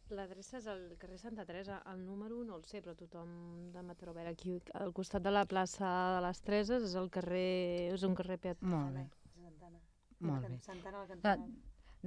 L'adreça és al carrer Santa Teresa. El número no el sé, però tothom de Mataró, a veure, aquí al costat de la plaça de les Treses és el carrer, és un carrer peat. Molt bé. Santana. Molt bé. Santana la De, cantonada.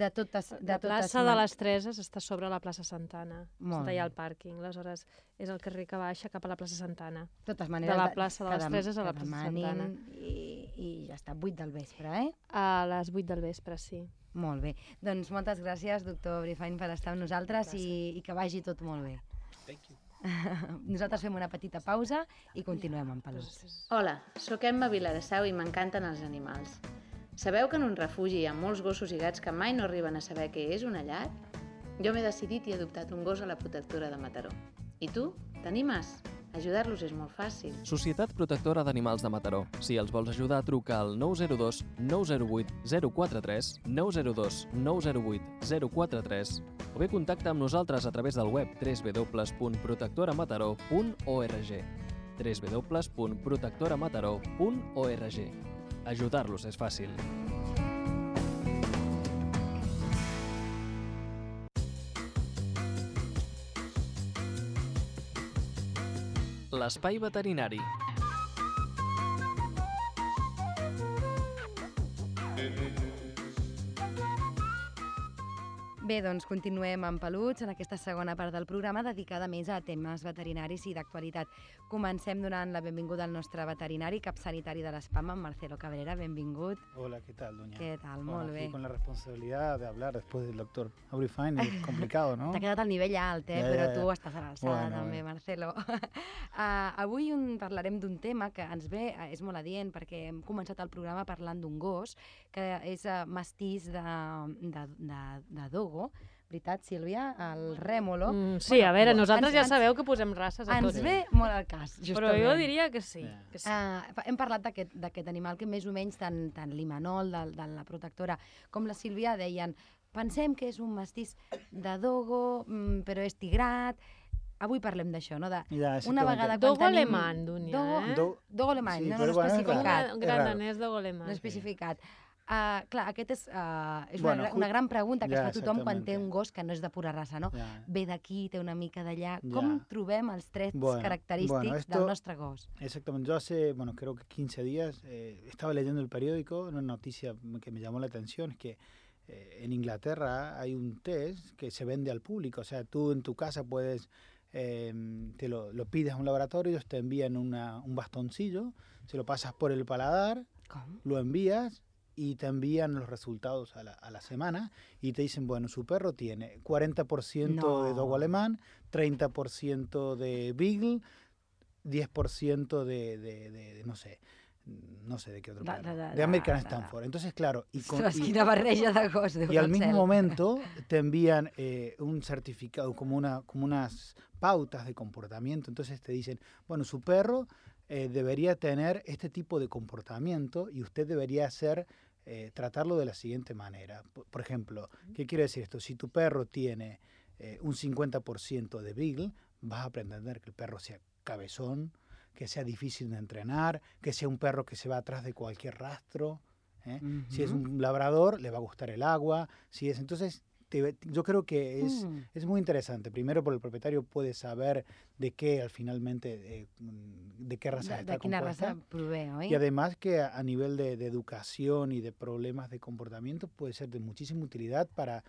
de totes... De La totes plaça de man- les Treses està sobre la plaça Santana. Molt Està allà al pàrquing. Aleshores, és el carrer que baixa cap a la plaça Santana. De totes maneres, la plaça de les Treses a la plaça Santana. I, I ja està, 8 del vespre, eh? A les 8 del vespre, sí. Molt bé. Doncs moltes gràcies, doctor Brifain, per estar amb nosaltres i, i que vagi tot molt bé. Thank you. Nosaltres fem una petita pausa i continuem amb peluts. Hola, sóc Emma Vilarasau i m'encanten els animals. Sabeu que en un refugi hi ha molts gossos i gats que mai no arriben a saber què és una llar? Jo m'he decidit i he adoptat un gos a la protectora de Mataró. I tu? T'animes? Ajudar-los és molt fàcil. Societat Protectora d'Animals de Mataró. Si els vols ajudar, truca al 902 908 043, 902 908 043 o bé contacta amb nosaltres a través del web www.protectoramataró.org www.protectoramataró.org Ajudar-los és fàcil. L'espai veterinari. Bé, doncs continuem amb peluts en aquesta segona part del programa dedicada més a temes veterinaris i d'actualitat. Comencem donant la benvinguda al nostre veterinari, cap sanitari de l'ESPAM, en Marcelo Cabrera. Benvingut. Hola, ¿qué tal, doña? Què tal? Bueno, Molt aquí bé. con la responsabilidad de hablar después del doctor Aurifine es complicado, ¿no? T'ha quedat al nivell alt, eh? Ja, però ja, tu ja. estàs a l'alçada Bueno, també, bueno. Marcelo. uh, avui un, parlarem d'un tema que ens ve, uh, és molt adient, perquè hem començat el programa parlant d'un gos que és uh, mestís de, de, de, de Dogo, veritat, Sílvia? El Rèmolo. Mm, sí, a veure, nosaltres ens- ja ens- sabeu que posem races a Ens tot. ve molt al cas, justament. Però jo diria que sí. Ja. Que sí. Uh, hem parlat d'aquest d'aquest animal que més o menys tant, tant l'Imanol de, de la protectora com la Sílvia deien pensem que és un mestís de dogo, mm, però és tigrat. Avui parlem d'això, no? De, Ya, una exactamente. vegada quan Dogo tenim... alemany, Dunia, Dogo, eh? Do- dogo alemany, Sí, no, no, no bueno, especificat. gran raro. danès de Goleman. No especificat. Uh, clar, aquest és, uh, és Bueno, una, gran pregunta que Ja, es fa tothom quan té un gos que no és de pura raça, no? Ya. Ve d'aquí, té una mica d'allà. Com Ja. trobem els trets Bueno, característics bueno, del esto- nostre gos? Exactamente. Yo hace, bueno, creo que 15 días eh, estaba leyendo el periódico, una noticia que me llamó la atención es que eh, en Inglaterra hay un test que se vende al público. O sea, tú en tu casa puedes, eh, te lo, lo pides a un laboratorio, ellos te envían una, un bastoncillo, se lo pasas por el paladar, Com? lo envías y te envían los resultados a la, a la semana y te dicen, bueno, su perro tiene 40% de No. dogo alemán, 30% de beagle, 10% de, de, de- de, no sé, no sé de qué otro Da- perro, da- da- de American Stanford. Entonces, claro, y, con- y- de gos, y al mismo momento te envían eh, un certificado, como, una, como unas pautas de comportamiento. Entonces te dicen, bueno, su perro eh, debería tener este tipo de comportamiento y usted debería hacer, eh, tratarlo de la siguiente manera. Por, por ejemplo, ¿qué quiere decir esto? Si tu perro tiene eh, un 50% de beagle, vas a aprender que el perro sea cabezón, que sea difícil de entrenar, que sea un perro que se va atrás de cualquier rastro. ¿eh? Si es un labrador, le va a gustar el agua. Si es, entonces, te- yo creo que es, Mm. es muy interesante. Primero, porque el propietario puede saber de qué, al finalmente, eh, mm, de qué raza de, está de compuesta. Y además que a, a nivel de, de educación y de problemas de comportamiento puede ser de muchísima utilidad para,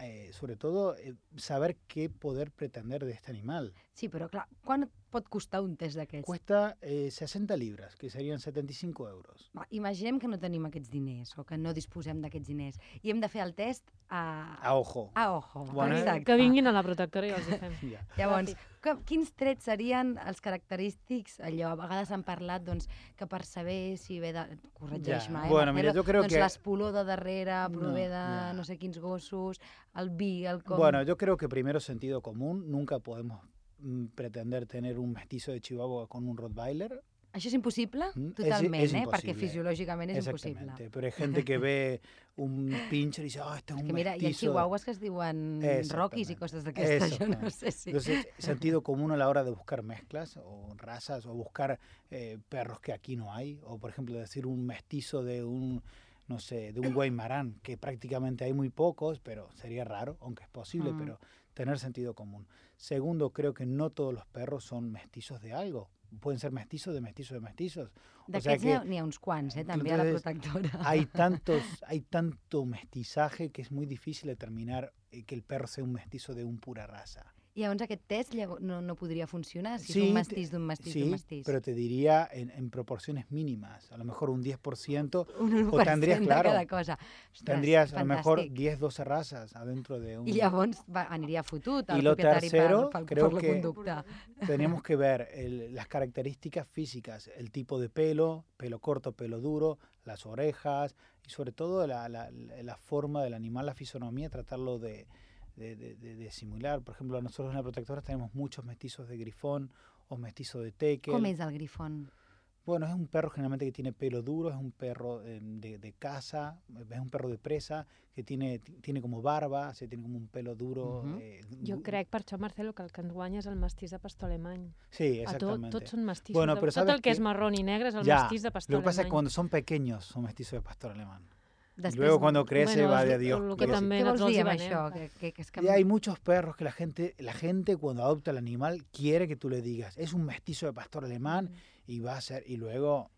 eh, sobre todo, eh, saber qué poder pretender de este animal. Sí, però clar, quan pot costar un test d'aquests? Cuesta eh, 60 libras, que serían 75 euros. Va, imaginem que no tenim aquests diners o que no disposem d'aquests diners i hem de fer el test a... A ojo. a ojo. Bueno, exacte. Que vinguin a la protectora i els hi fem. Ya. Llavors, que, quins trets serien els característics? Allò, a vegades han parlat doncs, que per saber si ve de... Corregeix-me, Ja. eh? Bueno, mira, jo crec doncs que- l'espolor de darrere prové No, de ja. no sé quins gossos, el vi, el com... Bueno, yo creo que primero sentido común. Nunca podemos pretender tener un mestizo de Chihuahua con un Rottweiler. Això és impossible? Mm, és- Totalment, és eh? Perquè imposible. fisiològicament és impossible. Exactamente, pero hay gente que ve un pincher y dice, oh, este es un Que mira, hi ha mestizo. chihuahuas que es diuen Rockies i Exactamente. coses d'aquestes, jo no Exactamente. sé si... Entonces, sentido común a la hora de buscar mezclas o razas o buscar eh, perros que aquí no hay. O, por ejemplo, decir un mestizo de un, no sé, de un Guaymarán, que prácticamente hay muy pocos, pero sería raro, aunque es posible, Mm. pero tener sentido común. Segundo, creo que no todos los perros son mestizos de algo. Pueden ser mestizos de mestizos de mestizos. O sea ha- que uns quants, eh? També a la protectora. hay tantos, hay tanto mestizaje que es muy difícil determinar eh, que el perro sea un mestizo de un pura raza. I llavors aquest test no, no podria funcionar si Sí, és un mestís d'un mestís Sí, d'un mestís. pero te diría en, en proporciones mínimas, a lo mejor un 10%, un 1% o tendrías, claro, cada cosa. Ostres, tendrías a lo mejor fantàstic. 10, 12 razas adentro de un... I llavors va, aniria fotut el I lo tercero, per, per, creo per que- conducta. Tenemos que ver el- las características físicas, el tipo de pelo, pelo corto, pelo duro, las orejas y sobre todo la- la- la forma del animal, la fisonomía, tratarlo de, de- de- de- de simular. Por ejemplo, nosotros en la protectora tenemos muchos mestizos de grifón o mestizos de tekel. Com és el grifón? Bueno, es un perro generalmente que tiene pelo duro, es un perro eh, de, de caza, es un perro de presa, que tiene, tiene como barba, o sea, tiene como un pelo duro. Ujú. eh, Jo crec, per això, Marcelo, que el que ens guanya és el mestís de pastor alemany. Sí, tot, exactamente. tots són mestissos. Bueno, de- tot sabes el que és que- marrón i negre és el Ya, mestís de pastor Lo que pasa es alemany. que cuando son pequeños son mestizos de pastor alemán. Després, Luego cuando crece Bueno, va de Dios. el que quiere decir. també Què vols nosaltres dir hi amb venem, això? clar. Que, que, que és que... Y hay muchos perros que la gente, la gente cuando adopta el animal quiere que tú le digas, es un mestizo de pastor alemán y va a ser, y luego,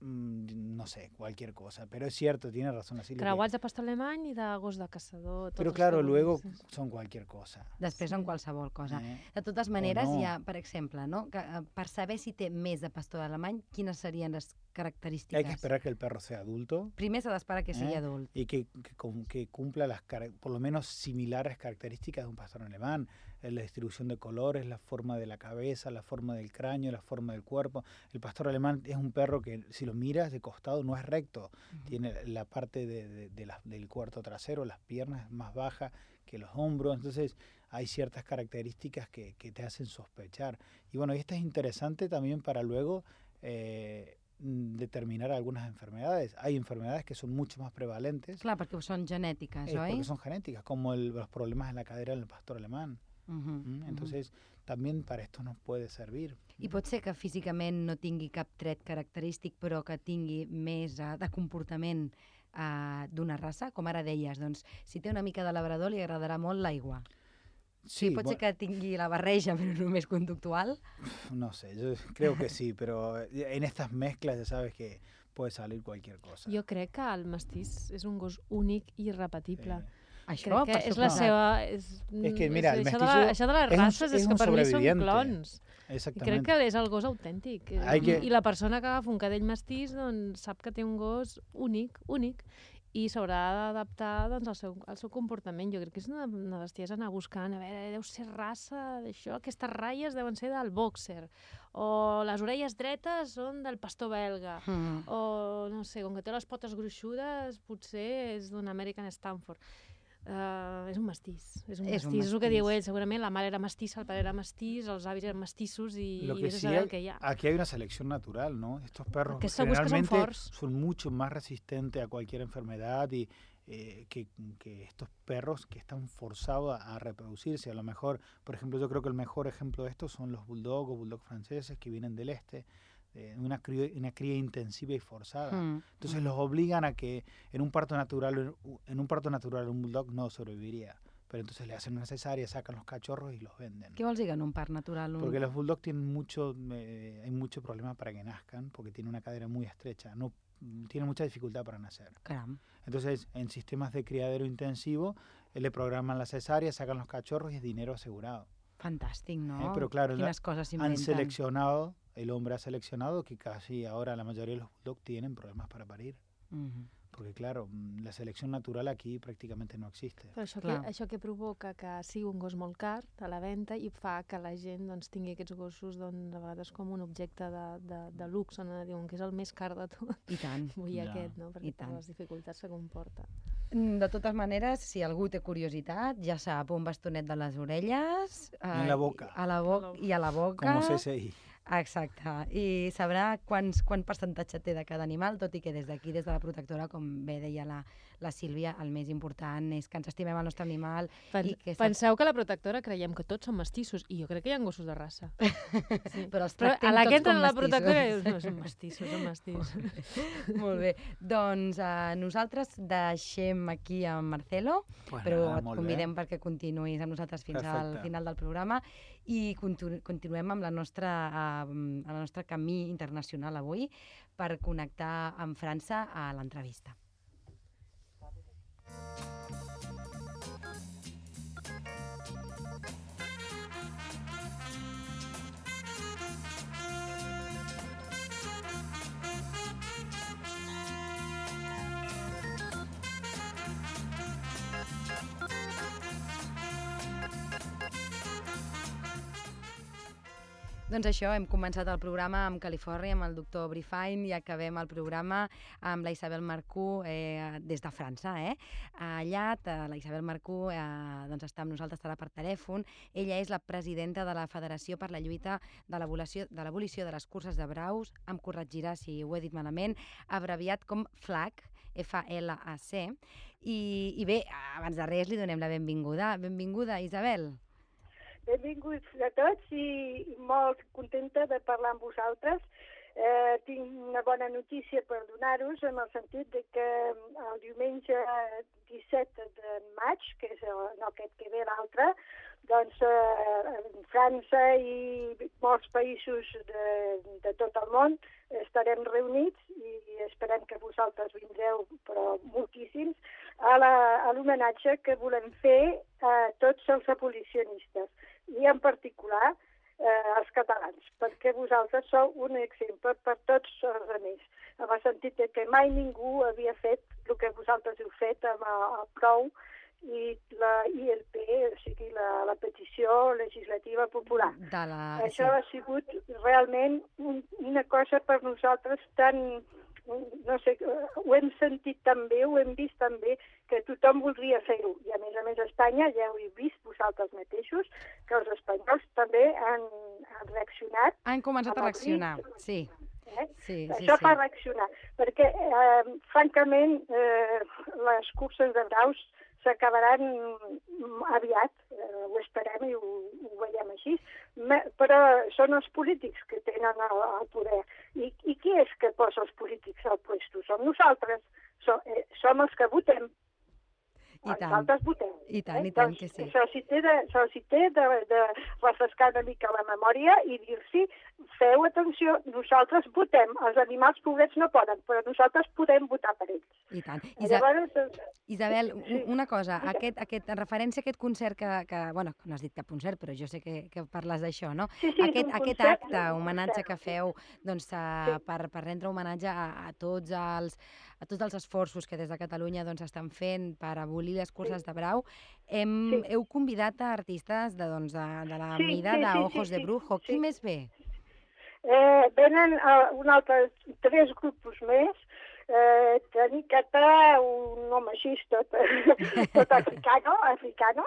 no sé, cualquier cosa. Pero es cierto, tiene razón así. Creuats de pastor alemany i de gos de caçador. els claro, luego son cualquier cosa. Després en qualsevol cosa. ¿eh? De totes maneres, no. hi ha, per exemple, no? que, eh, per saber si té més de pastor alemany, quines serien les característiques? Hay que esperar que el perro sea adulto Primer s'ha d'esperar que sigui Eh? adult. y que, que, que cumpla las por lo menos similares características de un pastor alemán. Eh, La distribución de colores, la forma de la cabeza, la forma del cráneo, la forma del cuerpo. El pastor alemán es un perro que si lo miras de costado no es recto. Tiene la parte de, de- de la- del cuarto trasero, las piernas más bajas que los hombros. Entonces hay ciertas características que, que te hacen sospechar. Y bueno, y esto es interesante también para luego eh, mm, determinar algunas enfermedades. Hay enfermedades que son mucho más prevalentes Clar, perquè són genètiques, eh, oi? porque son genéticas, como el- los problemas en la cadera del pastor alemán. Uh -huh, ¿m? Entonces, también para esto nos puede servir. I pot ser que físicament no tingui cap tret característic, però que tingui més uh, de comportament uh, d'una raça? Com ara deies, doncs, si té una mica de labrador li agradarà molt l'aigua. Sí, Pot ser que tingui la barreja, però només conductual? no sé, yo creo que sí, pero en estas mezclas ya sabes que puede salir cualquier cosa. Jo crec que el mestís és un gos únic i irrepetible. Eh, Això, crec que és la seva... És, És que, mira, el això, de la, això de les és un- races és, és que un per mi són clons. I crec que és el gos autèntic. Eh, Hay que- I la persona que agafa un cadell mestís doncs, sap que té un gos únic, únic, i s'haurà d'adaptar doncs, al, seu, al seu comportament. Jo crec que és una, una bestiesa anar buscant, a veure, deu ser raça d'això, aquestes ratlles deuen ser del boxer, o les orelles dretes són del pastor belga, Mm. o no sé, com que té les potes gruixudes, potser és d'un American Stanford. Uh, és un mestís, és un És un mestís, és el que diu ell, segurament la mare era mestissa, el pare era mestís, els avis eren mestissos i, Lo que a sí hay- que ha. aquí hay una selección natural, ¿no? Estos perros Que segur que son generalmente son mucho más resistentes a cualquier enfermedad y eh, que, que estos perros que están forzados a, a reproducirse. A lo mejor, por ejemplo, yo creo que el mejor ejemplo de esto son los bulldog o bulldog franceses que vienen del este, eh, una, cría, una cría intensiva y forzada. Mm. Entonces los obligan a que en un parto natural, en un parto natural un bulldog no sobreviviría. Pero entonces le hacen una cesárea, sacan los cachorros y los venden. Que en un parc natural? Un... Porque los bulldogs tienen mucho, eh, hay mucho problema para que nazcan, porque tienen una cadera muy estrecha, no tienen mucha dificultad para nacer. Caram. Entonces, en sistemas de criadero intensivo, eh, le programan la cesárea, sacan los cachorros y es dinero asegurado. Fantàstic, no? Eh, però, clar, Quines coses Han seleccionado, el hombre ha seleccionado que casi ahora la mayoría de los bulldogs tienen problemas para parir. Mhm. Porque claro, mm, la selección natural aquí prácticamente no existe. Però això, Clar. que, això que provoca que sigui un gos molt car a la venda i fa que la gent doncs, tingui aquests gossos doncs, a vegades com un objecte de, de, de luxe, no? diuen que és el més car de tot, I tant. vull Ja. aquest, no? perquè I tant. les dificultats que comporta. Mm, De totes maneres, si algú té curiositat, ja sap, un bastonet de les orelles... En la boca. A la boca i a la boca. Como CSI. Exacte. I sabrà quants, quant percentatge té de cada animal, tot i que des d'aquí, des de la protectora, com bé deia la, la Sílvia, el més important és que ens estimem el nostre animal. Pen i que Penseu que la protectora creiem que tots són mestissos, i jo crec que hi ha gossos de raça. Sí. Però els Però tractem a la que tots entra la protectora dius, no, són mestissos, són mestissos. Molt bé. Doncs uh, nosaltres deixem aquí a Marcelo, Pues però et molt bé. convidem perquè continuïs amb nosaltres fins al Perfecte. final del programa i continu continuem amb la nostra, uh, amb el nostre camí internacional avui per connectar amb França a l'entrevista. Doncs això, hem començat el programa amb Califòrnia, amb el doctor Brifine, i acabem el programa amb la Isabel Marcú eh, des de França. Eh? Allà, ta- la Isabel Marcú eh, doncs està amb nosaltres, estarà per telèfon. Ella és la presidenta de la Federació per la lluita de l'abolició de, de les curses de braus, em corregirà si ho he dit malament, abreviat com FLAC, F-L-A-C. I, I bé, abans de res li donem la benvinguda. Benvinguda, Isabel. Benvinguts a tots i molt contenta de parlar amb vosaltres. Eh, tinc una bona notícia per donar-vos en el sentit de que el diumenge 17 de maig, que és el, no aquest que ve l'altre, doncs eh, França i molts països de, de tot el món estarem reunits i esperem que vosaltres vindreu, però moltíssims, a l'homenatge que volem fer a tots els abolicionistes i en particular eh, els catalans, perquè vosaltres sou un exemple per tots els altres, en el sentit que mai ningú havia fet el que vosaltres heu fet amb el, el PROU i la ILP, o sigui, la, la petició legislativa popular. De la... Això ha sigut realment un, una cosa per nosaltres tan, no sé, ho hem sentit tan bé, ho hem vist tan bé, que tothom voldria fer-ho. I a més a més a Espanya, ja ho heu vist vosaltres mateixos, que els espanyols també han, han reaccionat. Han començat a reaccionar, crit, sí. Eh? Sí, sí, Això sí. fa reaccionar, perquè, eh, francament, eh, les curses de braus s'acabaran mm, aviat, eh, ho esperem i ho, ho veiem així, Me, però són els polítics que tenen el, el poder. I, I qui és que posa els polítics al puesto? Som nosaltres, som, eh, som els que votem. I tant. Nosaltres votem. I tant, eh? i tant Doncs que sí. Se'ls hi té, de, hi té de, de refrescar una mica la memòria i dir-los feu atenció, nosaltres votem, els animals pobrets no poden, però nosaltres podem votar per ells. I tant. I Isa llavors, doncs, Isabel, Sí. un- una cosa, aquest, aquest, en referència a aquest concert que, que bueno, no has dit cap concert, però jo sé que, que parles d'això, no? sí, sí, aquest, un aquest concert, acte, homenatge concert. que feu doncs, a, per, per rendre homenatge a, a, tots els, a tots els esforços que des de Catalunya doncs, estan fent per abolir les curses de brau, hem, Sí. heu convidat a artistes de, doncs, de, de la Sí, mida sí, de sí, sí, de sí, Brujo. Qui sí. més ve? Eh, venen uh, un altre, tres grups més, eh, tenir Cata, un home així, tot, tot africano, africano.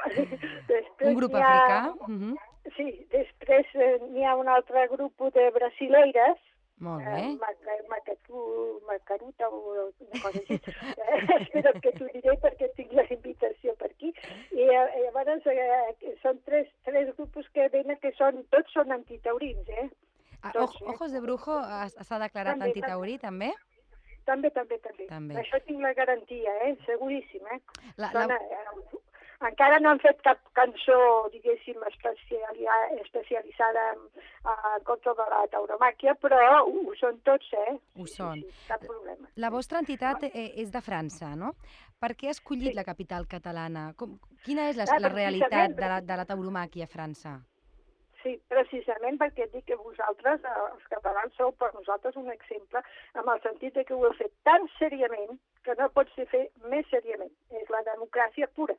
Després Un grup ha- africà? Mhm. Sí, després eh, n'hi ha un altre grup de brasileires, Molt eh, bé. Maca- Macatu, Macaruta o una cosa així. Eh, espero que t'ho diré perquè tinc la invitació per aquí. I eh, llavors eh, són tres, tres grups que venen que són, tots són antitaurins, eh? Ah, tots, Oj- eh? Ojos de Brujo ha- s'ha declarat També, antitaurí, també? També, també, també. També. Això tinc la garantia, eh? Seguríssim, eh? La, la, eh, encara no han fet cap cançó, diguéssim, especialitzada en, en contra de la tauromàquia, però ho, ho són tots, eh? Ho són. Sí, cap problema. La vostra entitat eh, és de França, no? Per què ha escollit Sí. la capital catalana? Com, quina és la, Ah, la realitat precisament de la, de la tauromàquia a França? Sí, precisament perquè dic que vosaltres, eh, els catalans, sou per nosaltres un exemple amb el sentit de que ho heu fet tan seriament que no pot ser fer més seriament. És la democràcia pura,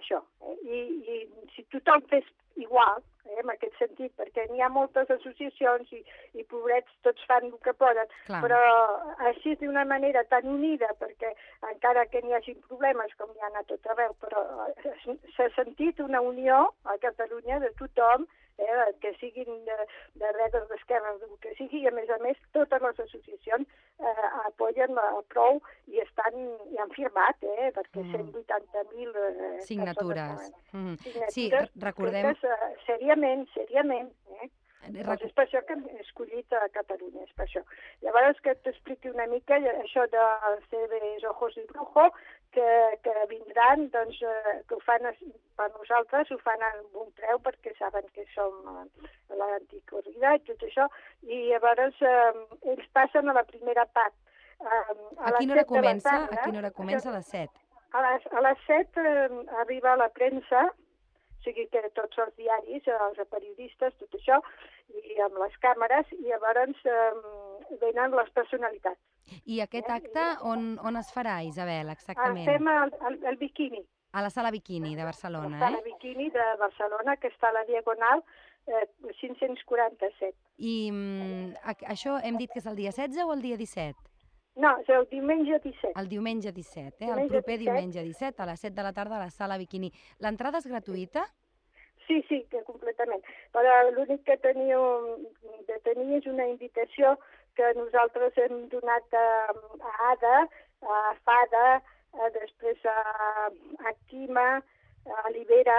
això. Eh? I, I si tothom fes igual, eh, en aquest sentit, perquè n'hi ha moltes associacions i, i pobrets tots fan el que poden, Clar. però així d'una manera tan unida, perquè encara que n'hi hagi problemes, com n'hi ha a tot arreu, però eh, s'ha sentit una unió a Catalunya de tothom eh, que siguin de, de dretes, d'esquerres, del que sigui, i a més a més totes les associacions eh, apoyen la prou i estan i han firmat, eh, perquè Mm. 180.000 eh, Signatures. Mm. signatures Sí, re- recordem... fetes, eh, seriament, seriament, eh? Doncs és per això que hem escollit a Catalunya, és per això. Llavors que t'expliqui una mica això dels CBs Ojos y Brujo, que, que vindran, doncs, eh, que ho fan per nosaltres, ho fan amb un preu perquè saben que som eh, l'antic corrida i tot això, i llavors eh, ells passen a la primera part. Eh, A les quina hora de comença? A tarda, quina hora comença? A les 7. a les, a les 7 eh, arriba la premsa, o sigui que tots els diaris, eh, els periodistes, tot això, i amb les càmeres, i llavors eh, venen les personalitats. I aquest acte on, on es farà, Isabel, El exactament? fem el, el, el biquini, A la sala Bikini de la Barcelona, sala eh? biquini de Barcelona, que està a la Diagonal eh, 547. I mm, a- això hem dit que és el dia 16 o el dia 17? No, és el diumenge 17. El diumenge 17, eh? El Diumenge proper 17. diumenge 17, a les 7 de la tarda a la sala Bikini. L'entrada és gratuïta? Sí, sí, que completament. Però l'únic que teníeu de tenir és una invitació que nosaltres hem donat a, a Ada, a Fada, a, després a, a Quima, a Libera,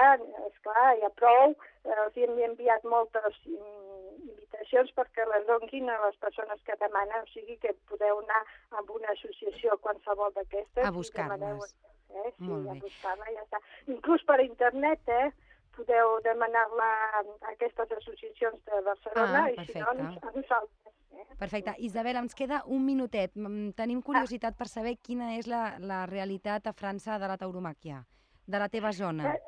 esclar, hi ha prou. Eh, Els hi hem enviat moltes invitacions perquè les donguin a les persones que demanen, o sigui que podeu anar amb una associació qualsevol d'aquestes. A buscar-les. Eh? Sí, Molt a bé. buscar-la, ja està. Inclús per internet, eh? podeu demanar-la a aquestes associacions de Barcelona Ah, i si no, a a nosaltres. Eh? Perfecte. Isabel, ens queda un minutet. Mm, Tenim curiositat per saber quina és la, la realitat a França de la tauromàquia, de la teva zona. Eh,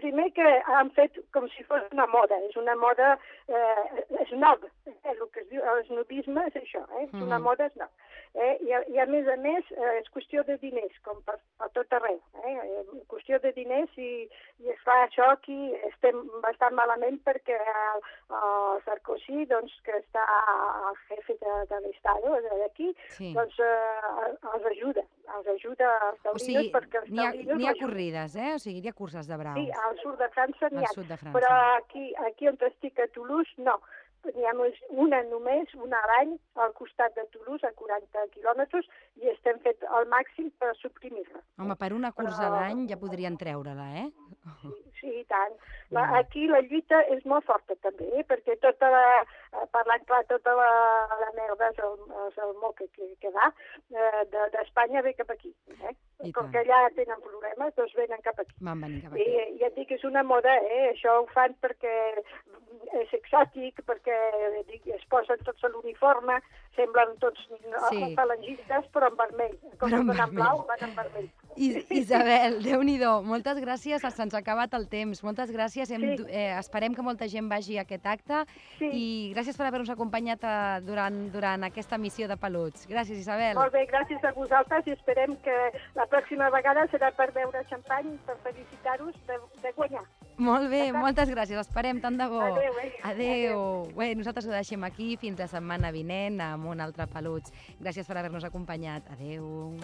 Primer que han fet com si fos una moda, és una moda eh, snob, eh, el que es diu el snobisme és això, eh? és una Mhm. moda snob. Eh? I, a- I a més a més eh, és qüestió de diners, com per, per tot arreu, eh? eh? qüestió de diners i, i esclar, això aquí estem bastant malament perquè el, el Sarkozy, doncs, que està al jefe de, de l'Estat d'aquí, Sí. doncs eh, els ajuda, els ajuda als O taurinos sigui, perquè els ha, taurinos n'hi ha l'ajuden. corrides, eh? O sigui, hi ha curses de braus. Sí, al sud de França n'hi Al ha, de França. però aquí, aquí on estic a Toulouse, no. N'hi ha una només, una a l'any, al costat de Toulouse, a 40 quilòmetres, i estem fet el màxim per suprimir-la. Home, per una cursa Però- a l'any ja podrien treure-la, eh? Sí, sí, i tant. La, aquí la lluita és molt forta també, eh? perquè tota la, eh, parlant clar, tota la, la merda és el, és el mot que, que, que va, eh, de- d'Espanya ve cap aquí. Eh? I Com tant. que allà tenen problemes, doncs venen cap aquí. Van venir cap I aquí. ja et dic, és una moda, eh? això ho fan perquè és exòtic, perquè dic, es posen tots a l'uniforme, semblen tots Sí. falangistes, però en vermell. Com en vermell. blau, van en vermell. Is Isabel, déu nhi moltes gràcies, se'ns ha acabat el temps. Moltes gràcies, hem, Sí. eh, esperem que molta gent vagi a aquest acte Sí. i gràcies per haver-nos acompanyat eh, durant, durant aquesta missió de peluts. Gràcies, Isabel. Molt bé, gràcies a vosaltres i esperem que la pròxima vegada serà per beure xampany per felicitar-vos de, de guanyar. Molt bé, moltes gràcies, esperem tant de bo. Adéu, eh? Adéu. Bé, nosaltres ho deixem aquí fins la setmana vinent amb un altre peluts. Gràcies per haver-nos acompanyat. Adéu.